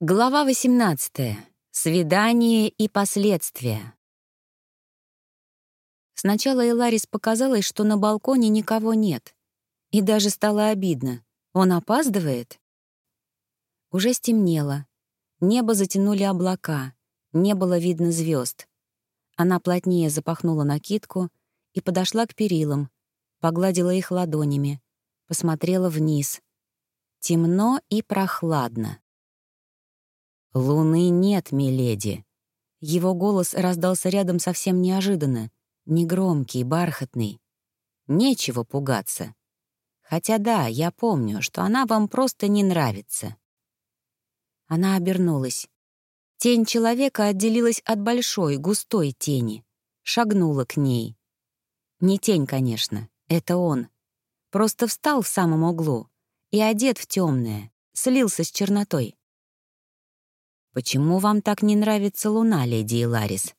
Глава 18. Свидание и последствия. Сначала Эларис показалось, что на балконе никого нет. И даже стало обидно. Он опаздывает? Уже стемнело. Небо затянули облака. Не было видно звезд. Она плотнее запахнула накидку и подошла к перилам, погладила их ладонями, посмотрела вниз. Темно и прохладно. «Луны нет, миледи». Его голос раздался рядом совсем неожиданно, негромкий, бархатный. Нечего пугаться. Хотя да, я помню, что она вам просто не нравится. Она обернулась. Тень человека отделилась от большой, густой тени. Шагнула к ней. Не тень, конечно, это он. Просто встал в самом углу и одет в темное, слился с чернотой. Почему вам так не нравится луна, леди Иларис?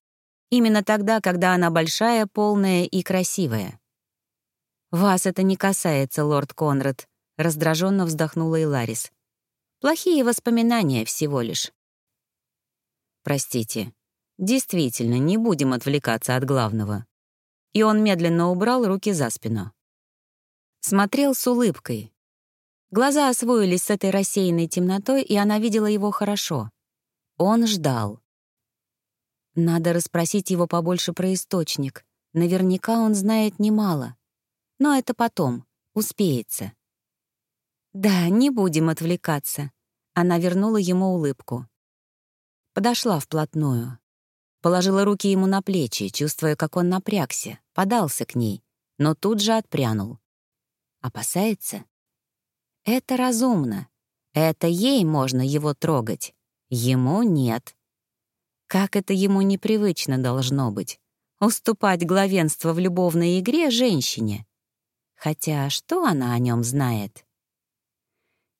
Именно тогда, когда она большая, полная и красивая. «Вас это не касается, лорд Конрад», — раздраженно вздохнула Иларис. «Плохие воспоминания всего лишь». «Простите. Действительно, не будем отвлекаться от главного». И он медленно убрал руки за спину. Смотрел с улыбкой. Глаза освоились с этой рассеянной темнотой, и она видела его хорошо. Он ждал. Надо расспросить его побольше про источник. Наверняка он знает немало. Но это потом, успеется. «Да, не будем отвлекаться». Она вернула ему улыбку. Подошла вплотную. Положила руки ему на плечи, чувствуя, как он напрягся, подался к ней, но тут же отпрянул. Опасается? Это разумно. Это ей можно его трогать. Ему нет. Как это ему непривычно должно быть? Уступать главенство в любовной игре женщине. Хотя что она о нем знает?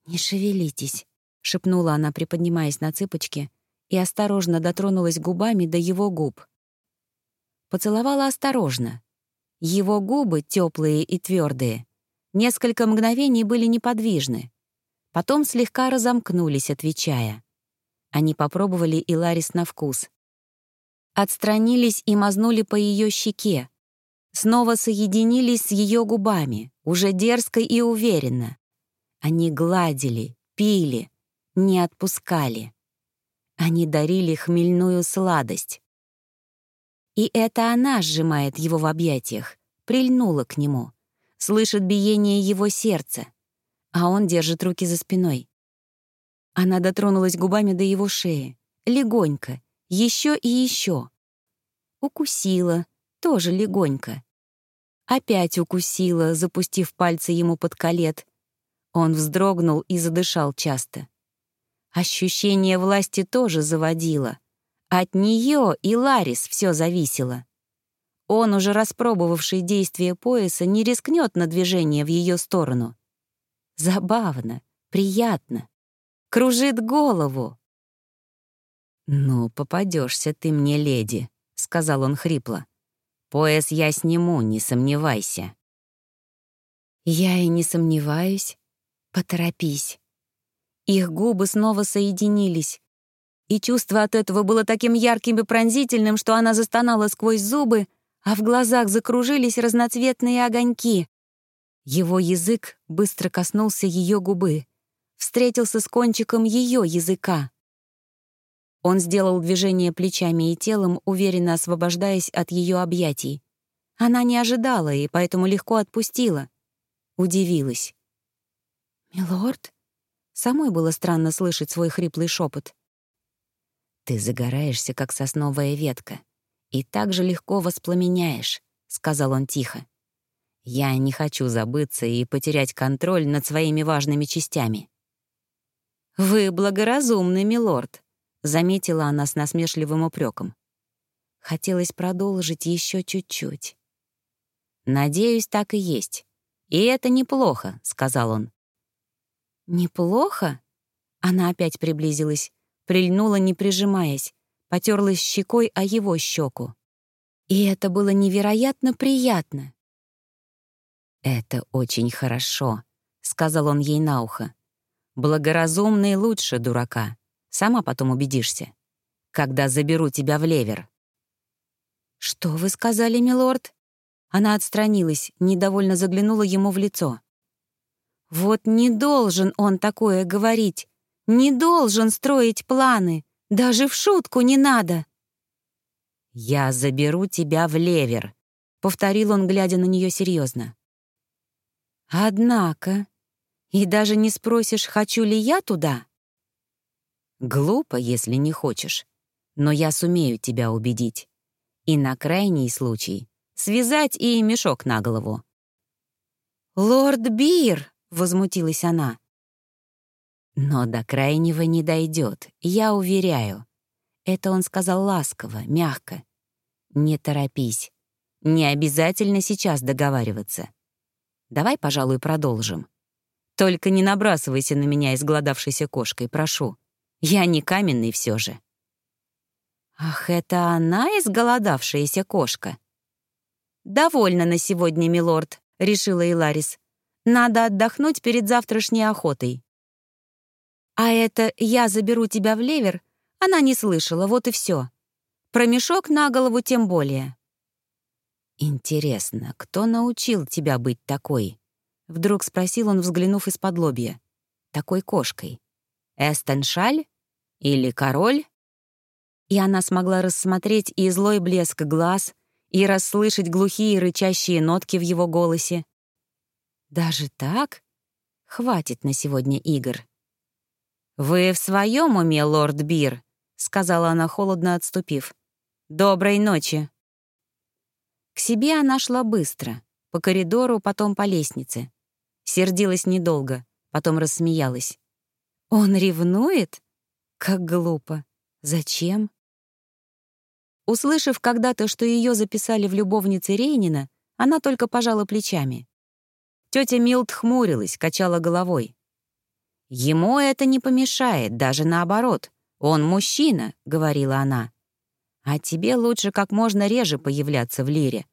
«Не шевелитесь», — шепнула она, приподнимаясь на цыпочки, и осторожно дотронулась губами до его губ. Поцеловала осторожно. Его губы, теплые и твердые, несколько мгновений были неподвижны. Потом слегка разомкнулись, отвечая. Они попробовали и Ларис на вкус. Отстранились и мазнули по ее щеке. Снова соединились с ее губами, уже дерзко и уверенно. Они гладили, пили, не отпускали. Они дарили хмельную сладость. И это она сжимает его в объятиях, прильнула к нему, слышит биение его сердца, а он держит руки за спиной. Она дотронулась губами до его шеи. Легонько. Еще и еще. Укусила. Тоже легонько. Опять укусила, запустив пальцы ему под колет. Он вздрогнул и задышал часто. Ощущение власти тоже заводило. От нее и Ларис все зависело. Он, уже распробовавший действие пояса, не рискнет на движение в ее сторону. Забавно, приятно кружит голову. «Ну, попадешься ты мне, леди», — сказал он хрипло. «Пояс я сниму, не сомневайся». «Я и не сомневаюсь. Поторопись». Их губы снова соединились, и чувство от этого было таким ярким и пронзительным, что она застонала сквозь зубы, а в глазах закружились разноцветные огоньки. Его язык быстро коснулся ее губы встретился с кончиком ее языка. Он сделал движение плечами и телом, уверенно освобождаясь от ее объятий. Она не ожидала и поэтому легко отпустила. Удивилась. «Милорд?» Самой было странно слышать свой хриплый шепот. «Ты загораешься, как сосновая ветка, и так же легко воспламеняешь», — сказал он тихо. «Я не хочу забыться и потерять контроль над своими важными частями. «Вы благоразумный, милорд», — заметила она с насмешливым упреком. Хотелось продолжить еще чуть-чуть. «Надеюсь, так и есть. И это неплохо», — сказал он. «Неплохо?» Она опять приблизилась, прильнула, не прижимаясь, потерлась щекой о его щеку. И это было невероятно приятно. «Это очень хорошо», — сказал он ей на ухо. Благоразумный лучше дурака. Сама потом убедишься. Когда заберу тебя в левер». «Что вы сказали, милорд?» Она отстранилась, недовольно заглянула ему в лицо. «Вот не должен он такое говорить. Не должен строить планы. Даже в шутку не надо». «Я заберу тебя в левер», — повторил он, глядя на нее серьезно. «Однако, и даже не спросишь, хочу ли я туда?» «Глупо, если не хочешь, но я сумею тебя убедить. И на крайний случай связать и мешок на голову». «Лорд Бир!» — возмутилась она. «Но до крайнего не дойдет, я уверяю». Это он сказал ласково, мягко. «Не торопись. Не обязательно сейчас договариваться. Давай, пожалуй, продолжим. Только не набрасывайся на меня изголодавшейся кошкой, прошу. Я не каменный все же». «Ах, это она изголодавшаяся кошка?» «Довольно на сегодня, милорд», — решила Иларис. «Надо отдохнуть перед завтрашней охотой». «А это «я заберу тебя в левер» она не слышала, вот и все. Про мешок на голову тем более. «Интересно, кто научил тебя быть такой?» Вдруг спросил он, взглянув из-под лобья. «Такой кошкой. Эстеншаль? Или король?» И она смогла рассмотреть и злой блеск глаз, и расслышать глухие рычащие нотки в его голосе. «Даже так? Хватит на сегодня игр». «Вы в своем уме, лорд Бир?» — сказала она, холодно отступив. «Доброй ночи». К себе она шла быстро, по коридору, потом по лестнице. Сердилась недолго, потом рассмеялась. «Он ревнует? Как глупо. Зачем?» Услышав когда-то, что ее записали в любовнице Рейнина, она только пожала плечами. Тетя Милт хмурилась, качала головой. «Ему это не помешает, даже наоборот. Он мужчина», — говорила она. А тебе лучше как можно реже появляться в лире.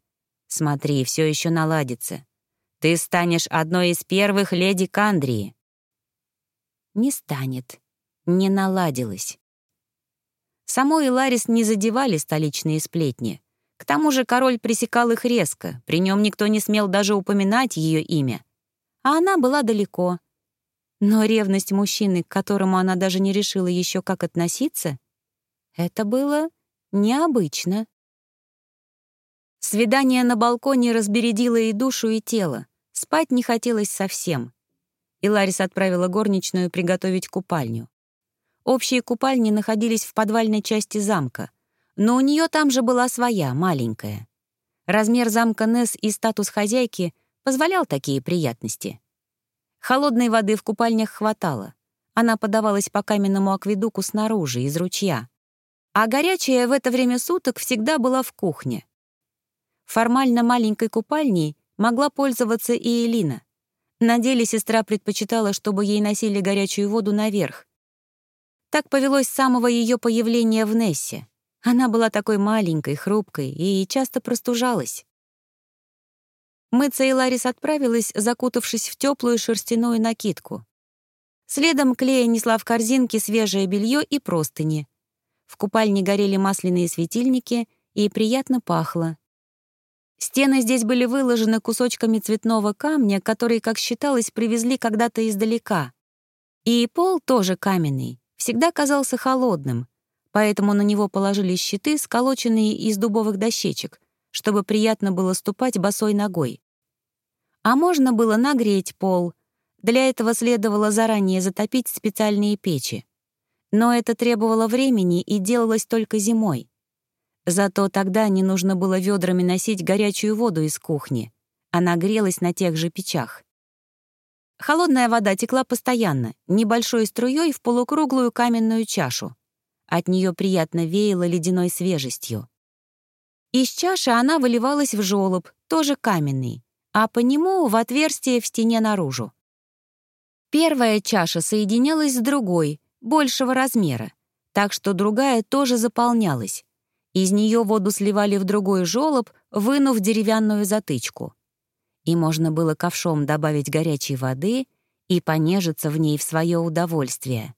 Смотри, все еще наладится. Ты станешь одной из первых леди Кандрии. Не станет. Не наладилась. Самой Ларис не задевали столичные сплетни. К тому же король пресекал их резко, при нем никто не смел даже упоминать ее имя. А она была далеко. Но ревность мужчины, к которому она даже не решила еще как относиться, это было Необычно. Свидание на балконе разбередило и душу, и тело. Спать не хотелось совсем. И Ларис отправила горничную приготовить купальню. Общие купальни находились в подвальной части замка, но у нее там же была своя, маленькая. Размер замка Несс и статус хозяйки позволял такие приятности. Холодной воды в купальнях хватало. Она подавалась по каменному акведуку снаружи, из ручья а горячая в это время суток всегда была в кухне. Формально маленькой купальней могла пользоваться и Элина. На деле сестра предпочитала, чтобы ей носили горячую воду наверх. Так повелось с самого ее появления в Нессе. Она была такой маленькой, хрупкой и часто простужалась. Мыться и Ларис отправилась, закутавшись в теплую шерстяную накидку. Следом Клея несла в корзинке свежее белье и простыни — в купальне горели масляные светильники и приятно пахло. Стены здесь были выложены кусочками цветного камня, которые, как считалось, привезли когда-то издалека. И пол тоже каменный, всегда казался холодным, поэтому на него положили щиты, сколоченные из дубовых дощечек, чтобы приятно было ступать босой ногой. А можно было нагреть пол. Для этого следовало заранее затопить специальные печи. Но это требовало времени и делалось только зимой. Зато тогда не нужно было ведрами носить горячую воду из кухни. Она грелась на тех же печах. Холодная вода текла постоянно, небольшой струей в полукруглую каменную чашу. От нее приятно веяло ледяной свежестью. Из чаши она выливалась в желоб, тоже каменный, а по нему — в отверстие в стене наружу. Первая чаша соединялась с другой, большего размера, так что другая тоже заполнялась. Из нее воду сливали в другой желоб, вынув деревянную затычку. И можно было ковшом добавить горячей воды и понежиться в ней в свое удовольствие.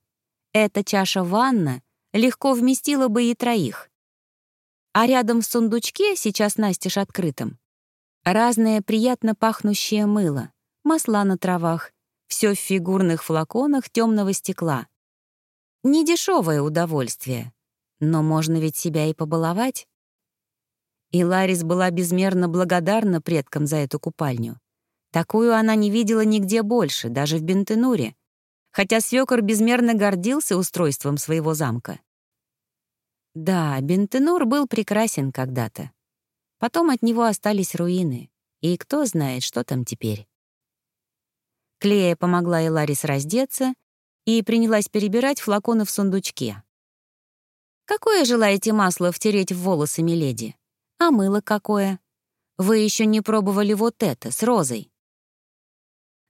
Эта чаша ванна легко вместила бы и троих. А рядом в сундучке, сейчас настежь открытым, разное приятно пахнущее мыло, масла на травах, все в фигурных флаконах темного стекла. Недешевое удовольствие, но можно ведь себя и побаловать. И Ларис была безмерно благодарна предкам за эту купальню. Такую она не видела нигде больше, даже в Бентенуре, хотя свёкор безмерно гордился устройством своего замка. Да, Бентенур был прекрасен когда-то. Потом от него остались руины, и кто знает, что там теперь. Клея помогла Эларис раздеться и принялась перебирать флаконы в сундучке. «Какое желаете масло втереть в волосы, миледи? А мыло какое? Вы еще не пробовали вот это, с розой?»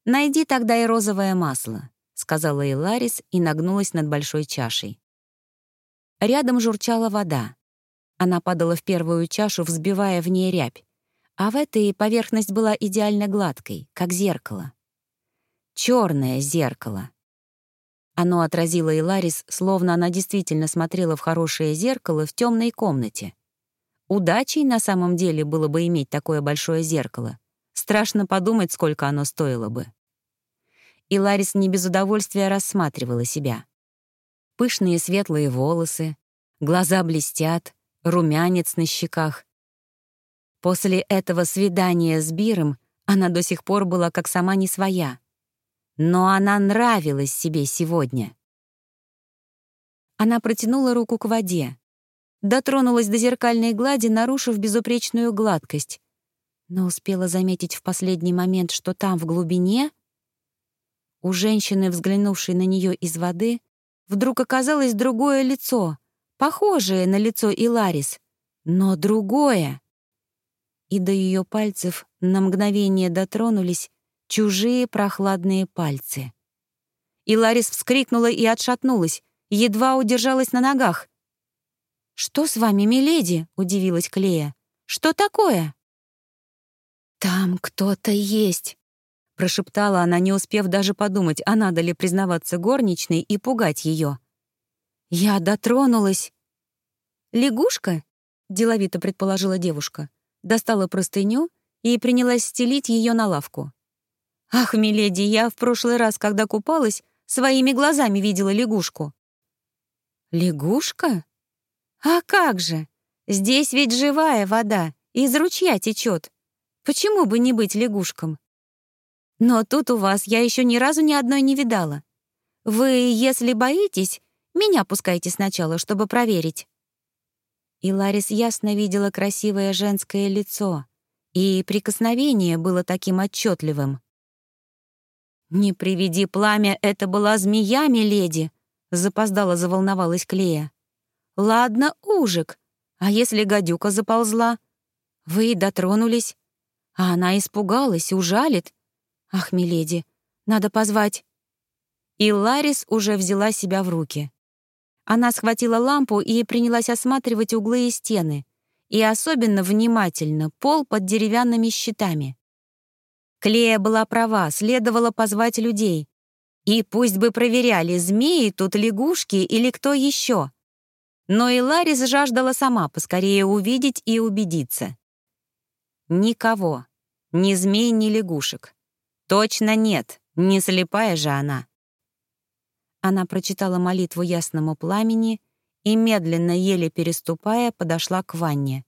«Найди тогда и розовое масло», — сказала Эларис и нагнулась над большой чашей. Рядом журчала вода. Она падала в первую чашу, взбивая в ней рябь, а в этой поверхность была идеально гладкой, как зеркало. Черное зеркало. Оно отразило Иларис, словно она действительно смотрела в хорошее зеркало в темной комнате. Удачей на самом деле было бы иметь такое большое зеркало. Страшно подумать, сколько оно стоило бы и Ларис не без удовольствия рассматривала себя. Пышные светлые волосы, глаза блестят, румянец на щеках. После этого свидания с Биром она до сих пор была как сама не своя. Но она нравилась себе сегодня. Она протянула руку к воде, дотронулась до зеркальной глади, нарушив безупречную гладкость, но успела заметить в последний момент, что там, в глубине, у женщины, взглянувшей на нее из воды, вдруг оказалось другое лицо, похожее на лицо Иларис, но другое. И до ее пальцев на мгновение дотронулись чужие прохладные пальцы. Иларис вскрикнула и отшатнулась, едва удержалась на ногах. «Что с вами, миледи?» — удивилась Клея. «Что такое?» «Там кто-то есть», прошептала она, не успев даже подумать, а надо ли признаваться горничной и пугать ее. «Я дотронулась». «Лягушка?» — деловито предположила девушка. Достала простыню и принялась стелить ее на лавку. «Ах, миледи, я в прошлый раз, когда купалась, своими глазами видела лягушку». «Лягушка? А как же? Здесь ведь живая вода, из ручья течет. Почему бы не быть лягушком? Но тут у вас я еще ни разу ни одной не видала. Вы, если боитесь, меня пускайте сначала, чтобы проверить». И Ларис ясно видела красивое женское лицо, и прикосновение было таким отчетливым. «Не приведи пламя, это была змея, миледи!» — запоздала заволновалась Клея. «Ладно, ужик, а если гадюка заползла? Вы дотронулись, а она испугалась, ужалит, «Ах, миледи, надо позвать». И Ларис уже взяла себя в руки. Она схватила лампу и принялась осматривать углы и стены, и особенно внимательно пол под деревянными щитами. Клея была права, следовало позвать людей. И пусть бы проверяли, змеи тут лягушки или кто еще. Но и Ларис жаждала сама поскорее увидеть и убедиться. Никого. Ни змей, ни лягушек. Точно нет, не слепая же она. Она прочитала молитву ясному пламени и, медленно, еле переступая, подошла к ванне.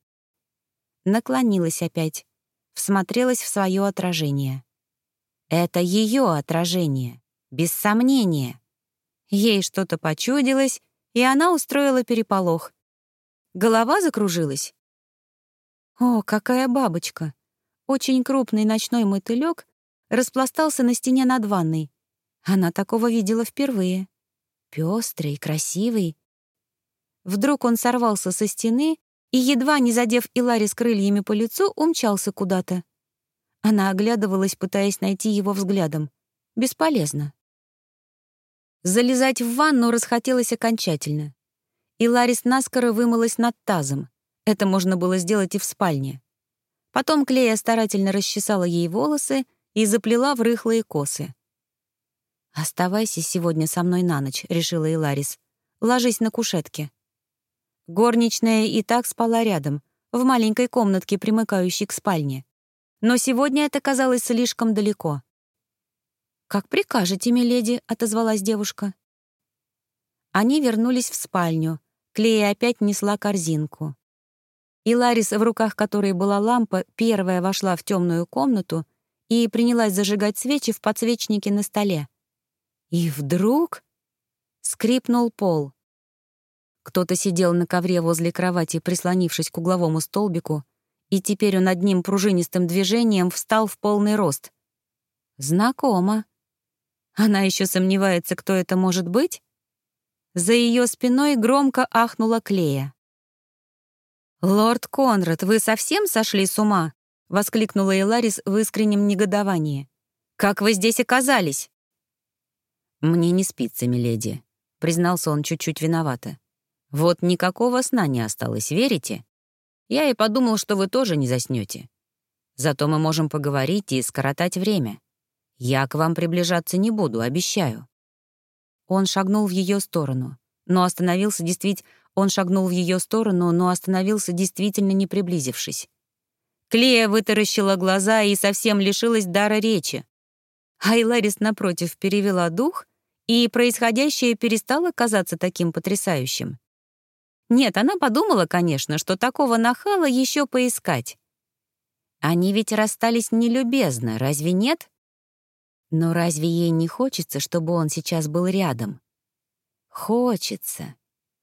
Наклонилась опять, всмотрелась в свое отражение. Это ее отражение, без сомнения. Ей что-то почудилось, и она устроила переполох. Голова закружилась. О, какая бабочка! Очень крупный ночной мотылёк распластался на стене над ванной. Она такого видела впервые. Пёстрый, красивый. Вдруг он сорвался со стены и, едва не задев Илари с крыльями по лицу, умчался куда-то. Она оглядывалась, пытаясь найти его взглядом. Бесполезно. Залезать в ванну расхотелось окончательно. И Ларис наскоро вымылась над тазом. Это можно было сделать и в спальне. Потом Клея старательно расчесала ей волосы, и заплела в рыхлые косы. «Оставайся сегодня со мной на ночь», — решила Иларис. «Ложись на кушетке». Горничная и так спала рядом, в маленькой комнатке, примыкающей к спальне. Но сегодня это казалось слишком далеко. «Как прикажете, миледи», — отозвалась девушка. Они вернулись в спальню. Клея опять несла корзинку. И Ларис, в руках которой была лампа, первая вошла в темную комнату и принялась зажигать свечи в подсвечнике на столе. И вдруг скрипнул пол. Кто-то сидел на ковре возле кровати, прислонившись к угловому столбику, и теперь он одним пружинистым движением встал в полный рост. Знакомо. Она еще сомневается, кто это может быть? За ее спиной громко ахнула Клея. «Лорд Конрад, вы совсем сошли с ума?» — воскликнула Эларис в искреннем негодовании. «Как вы здесь оказались?» «Мне не спится, миледи», — признался он чуть-чуть виновато. «Вот никакого сна не осталось, верите? Я и подумал, что вы тоже не заснете. Зато мы можем поговорить и скоротать время. Я к вам приближаться не буду, обещаю». Он шагнул в ее сторону, но остановился действительно... Он шагнул в ее сторону, но остановился, действительно не приблизившись. Клея вытаращила глаза и совсем лишилась дара речи. Айларис, напротив, перевела дух, и происходящее перестало казаться таким потрясающим. Нет, она подумала, конечно, что такого нахала еще поискать. Они ведь расстались нелюбезно, разве нет? Но разве ей не хочется, чтобы он сейчас был рядом? Хочется.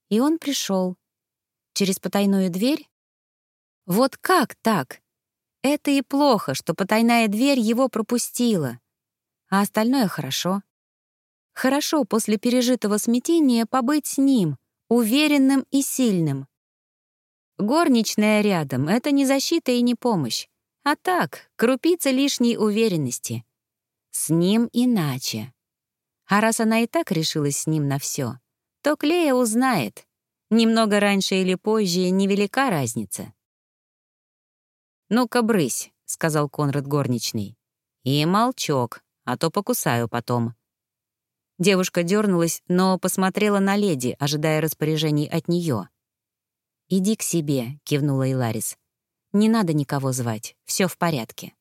И он пришел. Через потайную дверь? Вот как так? Это и плохо, что потайная дверь его пропустила. А остальное хорошо. Хорошо после пережитого смятения побыть с ним, уверенным и сильным. Горничная рядом — это не защита и не помощь, а так, крупица лишней уверенности. С ним иначе. А раз она и так решилась с ним на все, то Клея узнает. Немного раньше или позже невелика разница. «Ну-ка, брысь», — сказал Конрад горничный. «И молчок, а то покусаю потом». Девушка дернулась, но посмотрела на леди, ожидая распоряжений от нее. «Иди к себе», — кивнула Иларис. «Не надо никого звать, все в порядке».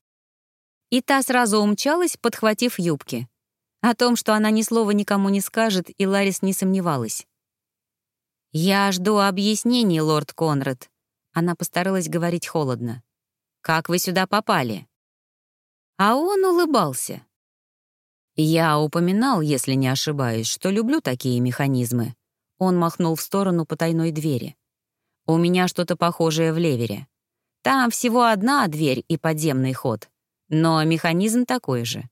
И та сразу умчалась, подхватив юбки. О том, что она ни слова никому не скажет, и Ларис не сомневалась. «Я жду объяснений, лорд Конрад». Она постаралась говорить холодно. «Как вы сюда попали?» А он улыбался. «Я упоминал, если не ошибаюсь, что люблю такие механизмы». Он махнул в сторону потайной двери. «У меня что-то похожее в левере. Там всего одна дверь и подземный ход. Но механизм такой же.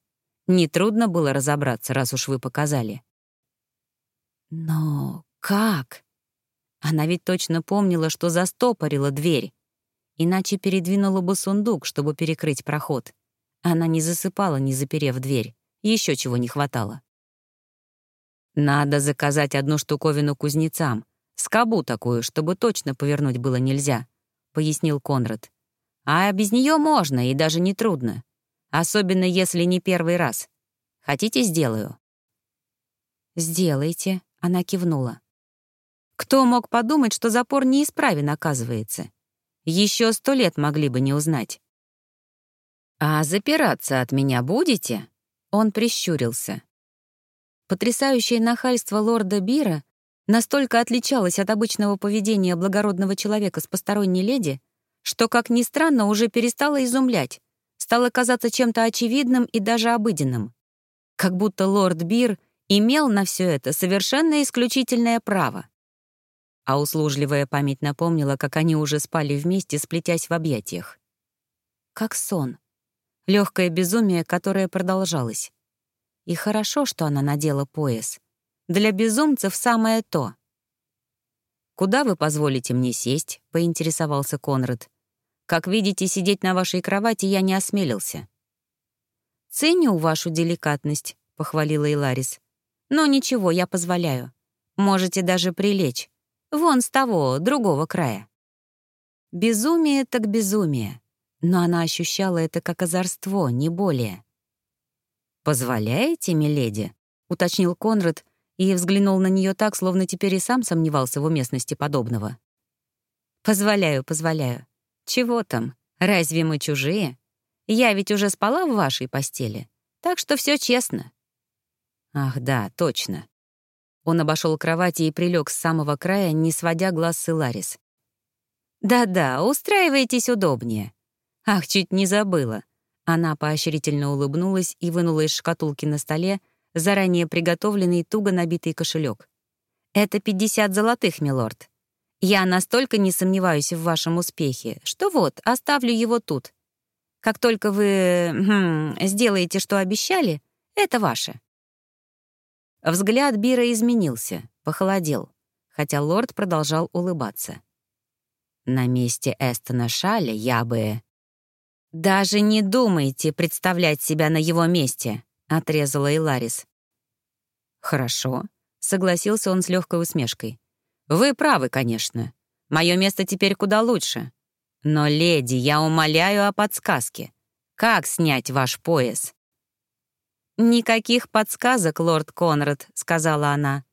Нетрудно было разобраться, раз уж вы показали. Но как? Она ведь точно помнила, что застопорила дверь. Иначе передвинула бы сундук, чтобы перекрыть проход. Она не засыпала, не заперев дверь. Еще чего не хватало. Надо заказать одну штуковину кузнецам. Скобу такую, чтобы точно повернуть было нельзя, — пояснил Конрад. А без нее можно и даже не трудно. Особенно если не первый раз. Хотите, сделаю?» «Сделайте», — она кивнула. Кто мог подумать, что запор неисправен, оказывается? Еще сто лет могли бы не узнать. «А запираться от меня будете?» Он прищурился. Потрясающее нахальство лорда Бира настолько отличалось от обычного поведения благородного человека с посторонней леди, что, как ни странно, уже перестало изумлять, стало казаться чем-то очевидным и даже обыденным. Как будто лорд Бир имел на все это совершенно исключительное право. А услужливая память напомнила, как они уже спали вместе, сплетясь в объятиях. Как сон. Легкое безумие, которое продолжалось. И хорошо, что она надела пояс. Для безумцев самое то. «Куда вы позволите мне сесть?» — поинтересовался Конрад. Как видите, сидеть на вашей кровати я не осмелился». «Ценю вашу деликатность», — похвалила Иларис. «Но ничего, я позволяю. Можете даже прилечь. Вон с того, другого края». Безумие так безумие. Но она ощущала это как озорство, не более. «Позволяете, миледи?» — уточнил Конрад и взглянул на нее так, словно теперь и сам сомневался в уместности подобного. «Позволяю, позволяю. Чего там? Разве мы чужие? Я ведь уже спала в вашей постели, так что все честно». «Ах, да, точно». Он обошел кровати и прилег с самого края, не сводя глаз с Иларис. «Да-да, устраивайтесь удобнее. Ах, чуть не забыла». Она поощрительно улыбнулась и вынула из шкатулки на столе заранее приготовленный туго набитый кошелек. «Это 50 золотых, милорд. Я настолько не сомневаюсь в вашем успехе, что вот, оставлю его тут. Как только вы хм, сделаете, что обещали, это ваше». Взгляд Бира изменился, похолодел, хотя лорд продолжал улыбаться. На месте Эстона Шаля я бы... «Даже не думайте представлять себя на его месте», — отрезала Иларис. «Хорошо», — согласился он с легкой усмешкой. «Вы правы, конечно. Мое место теперь куда лучше. Но, леди, я умоляю о подсказке. Как снять ваш пояс?» «Никаких подсказок, лорд Конрад», — сказала она.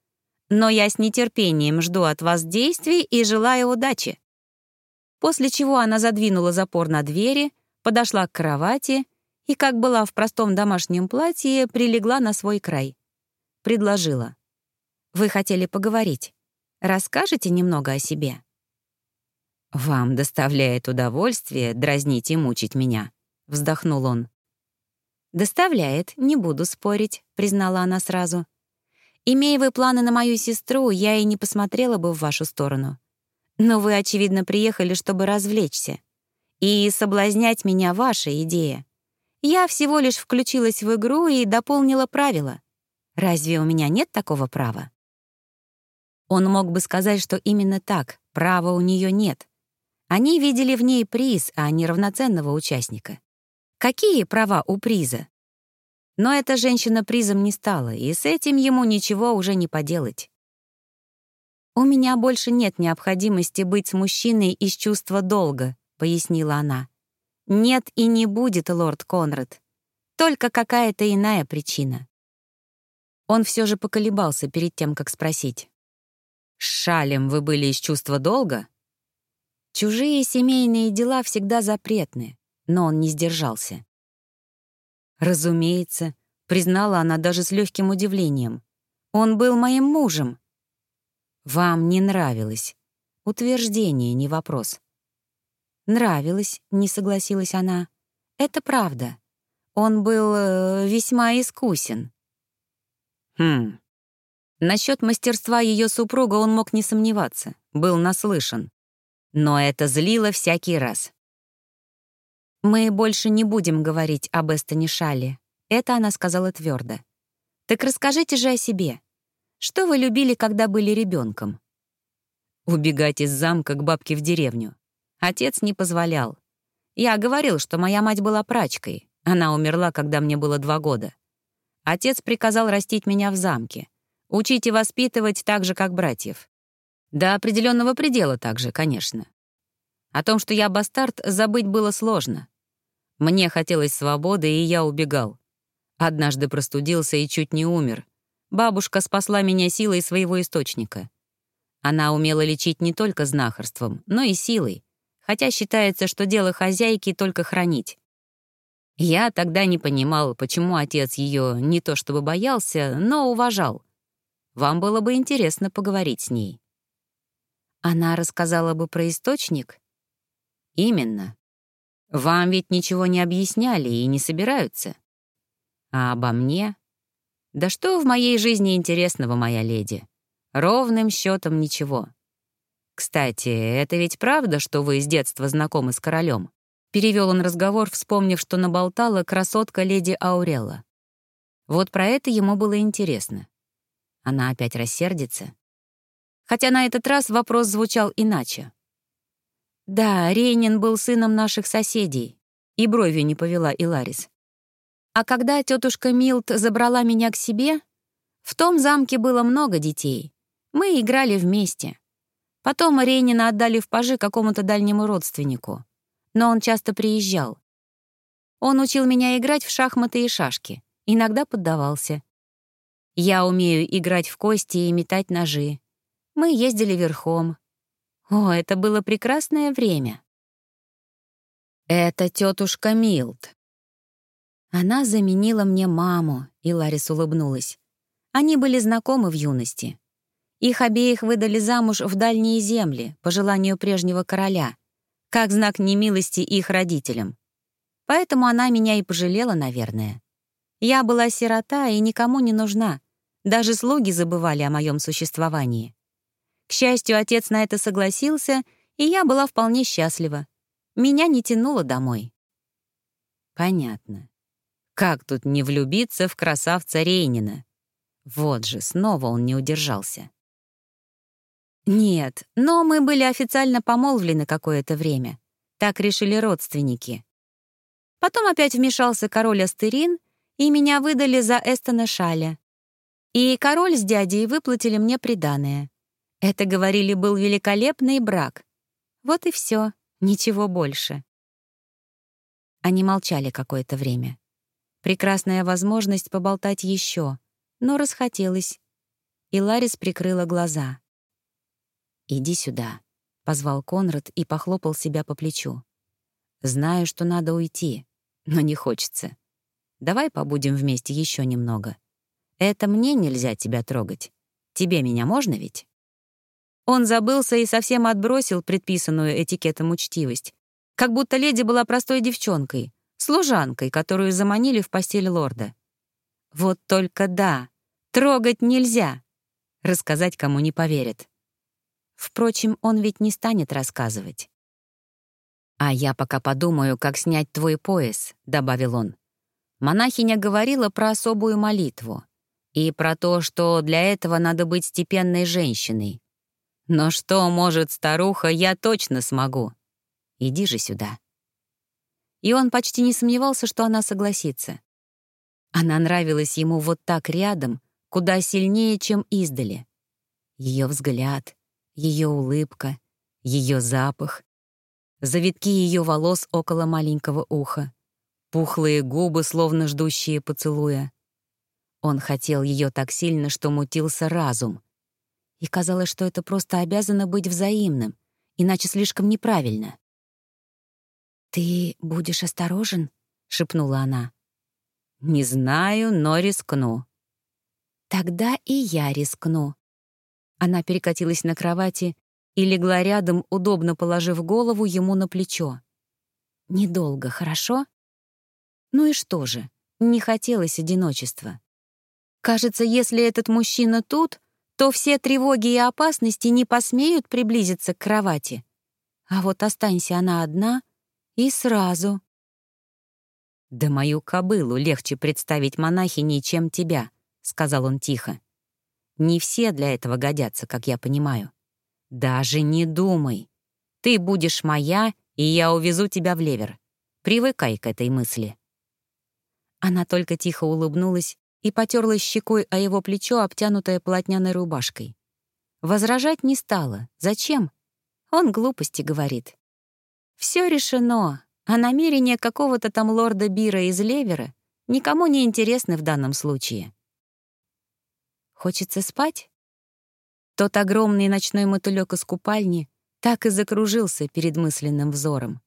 «Но я с нетерпением жду от вас действий и желаю удачи». После чего она задвинула запор на двери, подошла к кровати и, как была в простом домашнем платье, прилегла на свой край. Предложила. «Вы хотели поговорить. Расскажете немного о себе?» «Вам доставляет удовольствие дразнить и мучить меня», — вздохнул он. «Доставляет, не буду спорить», — признала она сразу. «Имея вы планы на мою сестру, я и не посмотрела бы в вашу сторону. Но вы, очевидно, приехали, чтобы развлечься. И соблазнять меня — ваша идея. Я всего лишь включилась в игру и дополнила правила. Разве у меня нет такого права?» Он мог бы сказать, что именно так, права у нее нет. Они видели в ней приз, а не равноценного участника. Какие права у приза? Но эта женщина призом не стала, и с этим ему ничего уже не поделать. «У меня больше нет необходимости быть с мужчиной из чувства долга», — пояснила она. «Нет и не будет, лорд Конрад. Только какая-то иная причина». Он все же поколебался перед тем, как спросить. «С шалем вы были из чувства долга?» Чужие семейные дела всегда запретны но он не сдержался. «Разумеется», — признала она даже с легким удивлением. «Он был моим мужем». «Вам не нравилось». Утверждение, не вопрос. «Нравилось», — не согласилась она. «Это правда. Он был э, весьма искусен». «Хм». Насчет мастерства ее супруга он мог не сомневаться, был наслышан. Но это злило всякий раз. «Мы больше не будем говорить об Эстоне Шале», — это она сказала твердо. «Так расскажите же о себе. Что вы любили, когда были ребенком? Убегать из замка к бабке в деревню. Отец не позволял. Я говорил, что моя мать была прачкой. Она умерла, когда мне было два года. Отец приказал растить меня в замке. Учить и воспитывать так же, как братьев. До определенного предела также, конечно. О том, что я бастард, забыть было сложно. Мне хотелось свободы, и я убегал. Однажды простудился и чуть не умер. Бабушка спасла меня силой своего источника. Она умела лечить не только знахарством, но и силой, хотя считается, что дело хозяйки только хранить. Я тогда не понимал, почему отец ее не то чтобы боялся, но уважал. Вам было бы интересно поговорить с ней. Она рассказала бы про источник? Именно. Вам ведь ничего не объясняли и не собираются. А обо мне? Да что в моей жизни интересного, моя леди? Ровным счетом ничего. Кстати, это ведь правда, что вы с детства знакомы с королем? Перевел он разговор, вспомнив, что наболтала красотка леди Аурелла. Вот про это ему было интересно. Она опять рассердится. Хотя на этот раз вопрос звучал иначе. Да, Рейнин был сыном наших соседей. И бровью не повела Иларис. А когда тетушка Милт забрала меня к себе, в том замке было много детей. Мы играли вместе. Потом Рейнина отдали в пажи какому-то дальнему родственнику. Но он часто приезжал. Он учил меня играть в шахматы и шашки. Иногда поддавался. Я умею играть в кости и метать ножи. Мы ездили верхом. О, это было прекрасное время. Это тетушка Милд. Она заменила мне маму, и Ларис улыбнулась. Они были знакомы в юности. Их обеих выдали замуж в дальние земли по желанию прежнего короля, как знак немилости их родителям. Поэтому она меня и пожалела, наверное. Я была сирота и никому не нужна. Даже слуги забывали о моем существовании. К счастью, отец на это согласился, и я была вполне счастлива. Меня не тянуло домой. Понятно. Как тут не влюбиться в красавца Рейнина? Вот же, снова он не удержался. Нет, но мы были официально помолвлены какое-то время. Так решили родственники. Потом опять вмешался король Астерин, и меня выдали за Эстона Шаля. И король с дядей выплатили мне приданое. Это, говорили, был великолепный брак. Вот и все, ничего больше. Они молчали какое-то время. Прекрасная возможность поболтать еще, но расхотелось. И Ларис прикрыла глаза. «Иди сюда», — позвал Конрад и похлопал себя по плечу. «Знаю, что надо уйти, но не хочется. Давай побудем вместе еще немного. Это мне нельзя тебя трогать. Тебе меня можно ведь?» Он забылся и совсем отбросил предписанную этикетом учтивость, как будто леди была простой девчонкой, служанкой, которую заманили в постель лорда. Вот только да, трогать нельзя. Рассказать кому не поверят. Впрочем, он ведь не станет рассказывать. «А я пока подумаю, как снять твой пояс», — добавил он. Монахиня говорила про особую молитву и про то, что для этого надо быть степенной женщиной. Но что может старуха, я точно смогу. Иди же сюда и он почти не сомневался, что она согласится. Она нравилась ему вот так рядом, куда сильнее, чем издали. Ее взгляд, ее улыбка, ее запах, завитки ее волос около маленького уха, пухлые губы, словно ждущие поцелуя. Он хотел ее так сильно, что мутился разум. И казалось, что это просто обязано быть взаимным, иначе слишком неправильно. «Ты будешь осторожен?» — шепнула она. «Не знаю, но рискну». «Тогда и я рискну». Она перекатилась на кровати и легла рядом, удобно положив голову ему на плечо. «Недолго, хорошо?» Ну и что же, не хотелось одиночества. Кажется, если этот мужчина тут, то все тревоги и опасности не посмеют приблизиться к кровати. А вот останься она одна — и сразу. «Да мою кобылу легче представить монахиней, чем тебя», — сказал он тихо. «Не все для этого годятся, как я понимаю. Даже не думай. Ты будешь моя, и я увезу тебя в левер. Привыкай к этой мысли». Она только тихо улыбнулась и потерлась щекой о его плечо, обтянутое полотняной рубашкой. Возражать не стала. Зачем? Он глупости говорит. Все решено, а намерения какого-то там лорда Бира из Левера никому не интересны в данном случае. Хочется спать? Тот огромный ночной мотылёк из купальни так и закружился перед мысленным взором.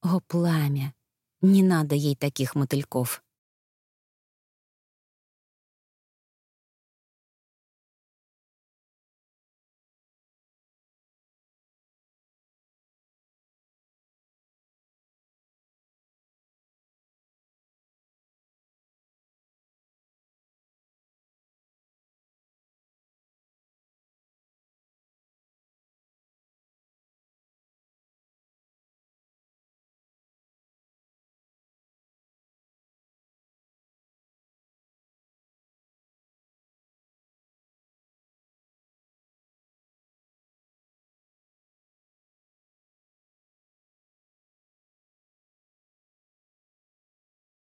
О, пламя! Не надо ей таких мотыльков.